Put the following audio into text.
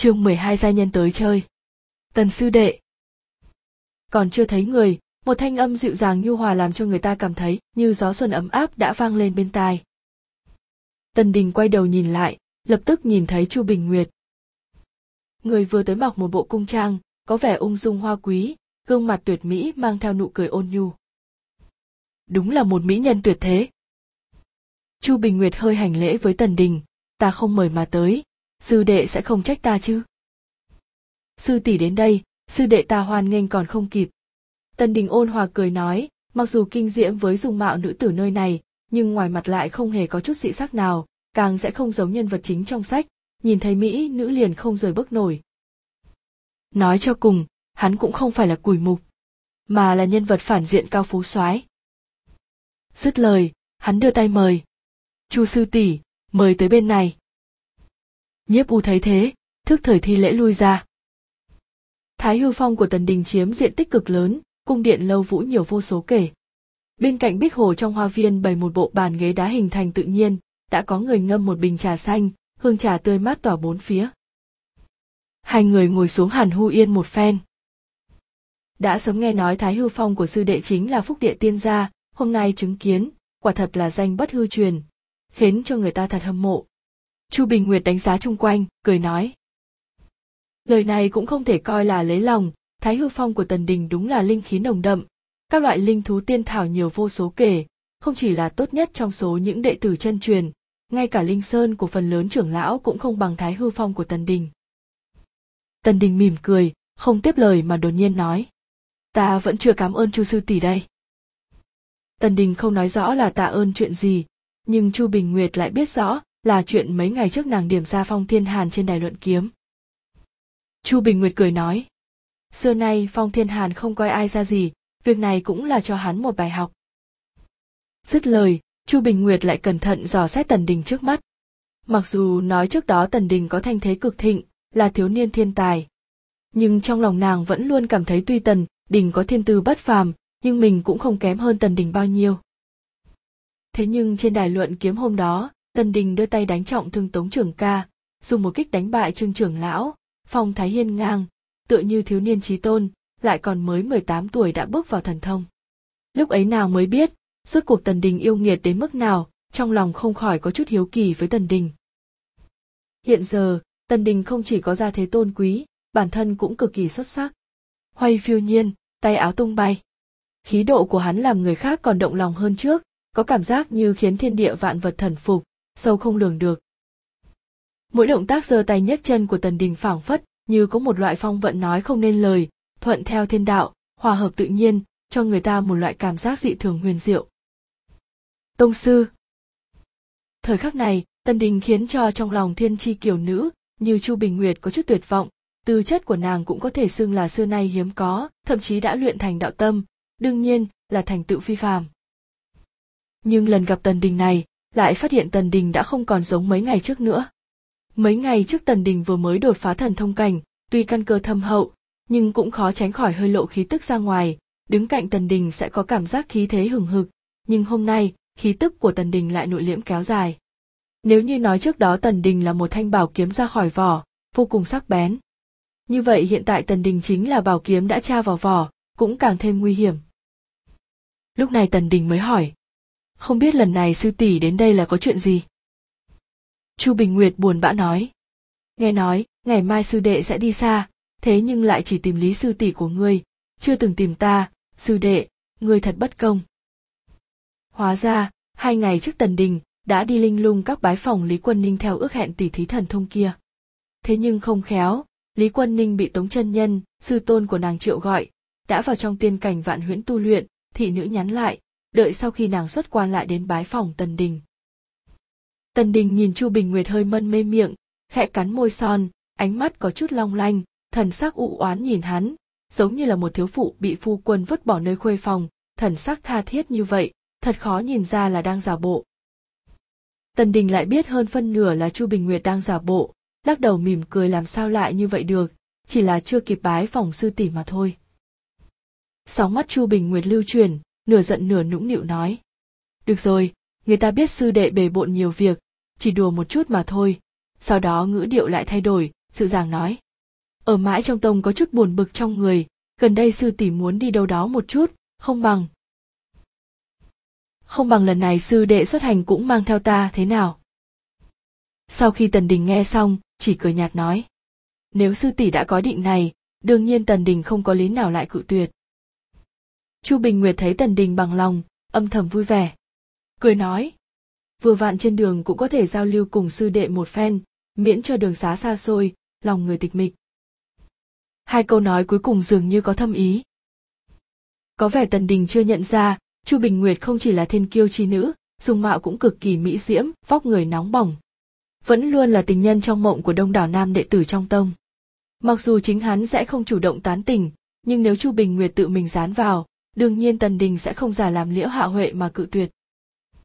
chương 12 gia nhân tới chơi. Tần sư đệ. Còn chưa thấy người, một thanh âm dịu dàng nhu hòa làm cho người ta cảm thấy như gió xuân ấm áp đã vang lên bên tai. Tần Đình quay đầu nhìn lại, lập tức nhìn thấy Chu Bình Nguyệt. Người vừa tới mặc một bộ cung trang, có vẻ ung dung hoa quý, gương mặt tuyệt mỹ mang theo nụ cười ôn nhu. Đúng là một mỹ nhân tuyệt thế. Chu Bình Nguyệt hơi hành lễ với Tần Đình, ta không mời mà tới, sư đệ sẽ không trách ta chứ? Sư tỷ đến đây, sư đệ ta hoan nghênh còn không kịp. Tần đình ôn hòa cười nói, mặc dù kinh diễm với dung mạo nữ tử nơi này, nhưng ngoài mặt lại không hề có chút dị sắc nào, càng sẽ không giống nhân vật chính trong sách. Nhìn thấy mỹ, nữ liền không rời bước nổi. Nói cho cùng, hắn cũng không phải là cùi mục, mà là nhân vật phản diện cao phú soái. Dứt lời, hắn đưa tay mời. Chu sư tỷ, mời tới bên này nhiếp u thấy thế, thức thời thi lễ lui ra. Thái hư phong của tần đình chiếm diện tích cực lớn, cung điện lâu vũ nhiều vô số kể. Bên cạnh bích hồ trong hoa viên bày một bộ bàn ghế đá hình thành tự nhiên, đã có người ngâm một bình trà xanh, hương trà tươi mát tỏa bốn phía. Hai người ngồi xuống hàn hu yên một phen. Đã sớm nghe nói thái hư phong của sư đệ chính là phúc địa tiên gia, hôm nay chứng kiến, quả thật là danh bất hư truyền, khiến cho người ta thật hâm mộ chu bình nguyệt đánh giá chung quanh, cười nói. Lời này cũng không thể coi là lấy lòng, thái hư phong của tần đình đúng là linh khí nồng đậm. Các loại linh thú tiên thảo nhiều vô số kể, không chỉ là tốt nhất trong số những đệ tử chân truyền, ngay cả linh sơn của phần lớn trưởng lão cũng không bằng thái hư phong của tần đình. Tần đình mỉm cười, không tiếp lời mà đột nhiên nói. Ta vẫn chưa cảm ơn chu sư tỷ đây. Tần đình không nói rõ là tạ ơn chuyện gì, nhưng chu bình nguyệt lại biết rõ là chuyện mấy ngày trước nàng điểm ra phong thiên hàn trên đài luận kiếm. Chu bình nguyệt cười nói, xưa nay phong thiên hàn không coi ai ra gì, việc này cũng là cho hắn một bài học. Dứt lời, chu bình nguyệt lại cẩn thận dò xét tần đình trước mắt. Mặc dù nói trước đó tần đình có thanh thế cực thịnh, là thiếu niên thiên tài, nhưng trong lòng nàng vẫn luôn cảm thấy tuy tần đình có thiên tư bất phàm, nhưng mình cũng không kém hơn tần đình bao nhiêu. Thế nhưng trên đài luận kiếm hôm đó tần đình đưa tay đánh trọng thương tống trưởng ca, dùng một kích đánh bại trương trưởng lão, phong thái hiên ngang, tựa như thiếu niên trí tôn, lại còn mới 18 tuổi đã bước vào thần thông. Lúc ấy nào mới biết, suốt cuộc tần đình yêu nghiệt đến mức nào, trong lòng không khỏi có chút hiếu kỳ với tần đình. Hiện giờ tần đình không chỉ có gia thế tôn quý, bản thân cũng cực kỳ xuất sắc. Hoay phiêu nhiên, tay áo tung bay. Khí độ của hắn làm người khác còn động lòng hơn trước, có cảm giác như khiến thiên địa vạn vật thần phục sâu không lường được. Mỗi động tác giơ tay nhấc chân của tần đình phảng phất như có một loại phong vận nói không nên lời, thuận theo thiên đạo, hòa hợp tự nhiên, cho người ta một loại cảm giác dị thường huyền diệu. Tông sư. Thời khắc này, tần đình khiến cho trong lòng thiên tri kiều nữ, như chu bình nguyệt có chút tuyệt vọng, tư chất của nàng cũng có thể xưng là xưa nay hiếm có, thậm chí đã luyện thành đạo tâm, đương nhiên là thành tựu phi phàm. Nhưng lần gặp tần đình này lại phát hiện tần đình đã không còn giống mấy ngày trước nữa. Mấy ngày trước tần đình vừa mới đột phá thần thông cảnh, tuy căn cơ thâm hậu, nhưng cũng khó tránh khỏi hơi lộ khí tức ra ngoài, đứng cạnh tần đình sẽ có cảm giác khí thế hừng hực. Nhưng hôm nay, khí tức của tần đình lại nội liễm kéo dài. Nếu như nói trước đó tần đình là một thanh bảo kiếm ra khỏi vỏ, vô cùng sắc bén. Như vậy hiện tại tần đình chính là bảo kiếm đã tra vào vỏ, cũng càng thêm nguy hiểm. Lúc này tần đình mới hỏi không biết lần này sư tỷ đến đây là có chuyện gì? Chu bình nguyệt buồn bã nói. Nghe nói, ngày mai sư đệ sẽ đi xa, thế nhưng lại chỉ tìm lý sư tỷ của ngươi, chưa từng tìm ta, sư đệ, ngươi thật bất công. Hóa ra, hai ngày trước tần đình, đã đi linh lung các bái phòng lý quân ninh theo ước hẹn tỷ thí thần thông kia. Thế nhưng không khéo, lý quân ninh bị tống chân nhân, sư tôn của nàng triệu gọi, đã vào trong tiên cảnh vạn huyễn tu luyện, thị nữ nhắn lại đợi sau khi nàng xuất quan lại đến bái phòng tần đình. Tần đình nhìn chu bình nguyệt hơi mân mê miệng, khẽ cắn môi son, ánh mắt có chút long lanh, thần sắc ụ oán nhìn hắn, giống như là một thiếu phụ bị phu quân vứt bỏ nơi khuê phòng, thần sắc tha thiết như vậy, thật khó nhìn ra là đang giả bộ. Tần đình lại biết hơn phân nửa là chu bình nguyệt đang giả bộ, lắc đầu mỉm cười làm sao lại như vậy được, chỉ là chưa kịp bái phòng sư tỷ mà thôi. Sóng mắt chu bình nguyệt lưu truyền nửa giận nửa nũng nịu nói. Được rồi, người ta biết sư đệ bề bộn nhiều việc, chỉ đùa một chút mà thôi. Sau đó ngữ điệu lại thay đổi, dịu dàng nói. Ở mãi trong tông có chút buồn bực trong người, gần đây sư tỷ muốn đi đâu đó một chút, không bằng. Không bằng lần này sư đệ xuất hành cũng mang theo ta, thế nào? Sau khi tần đình nghe xong, chỉ cười nhạt nói. Nếu sư tỷ đã có định này, đương nhiên tần đình không có lý nào lại cự tuyệt chu bình nguyệt thấy tần đình bằng lòng, âm thầm vui vẻ. Cười nói, vừa vặn trên đường cũng có thể giao lưu cùng sư đệ một phen, miễn cho đường xá xa xôi, lòng người tịch mịch. Hai câu nói cuối cùng dường như có thâm ý. Có vẻ tần đình chưa nhận ra, chu bình nguyệt không chỉ là thiên kiêu chi nữ, dung mạo cũng cực kỳ mỹ diễm, vóc người nóng bỏng. Vẫn luôn là tình nhân trong mộng của đông đảo nam đệ tử trong tông. Mặc dù chính hắn sẽ không chủ động tán tỉnh nhưng nếu chu bình nguyệt tự mình dán vào đương nhiên tần đình sẽ không giả làm liễu hạ huệ mà cự tuyệt.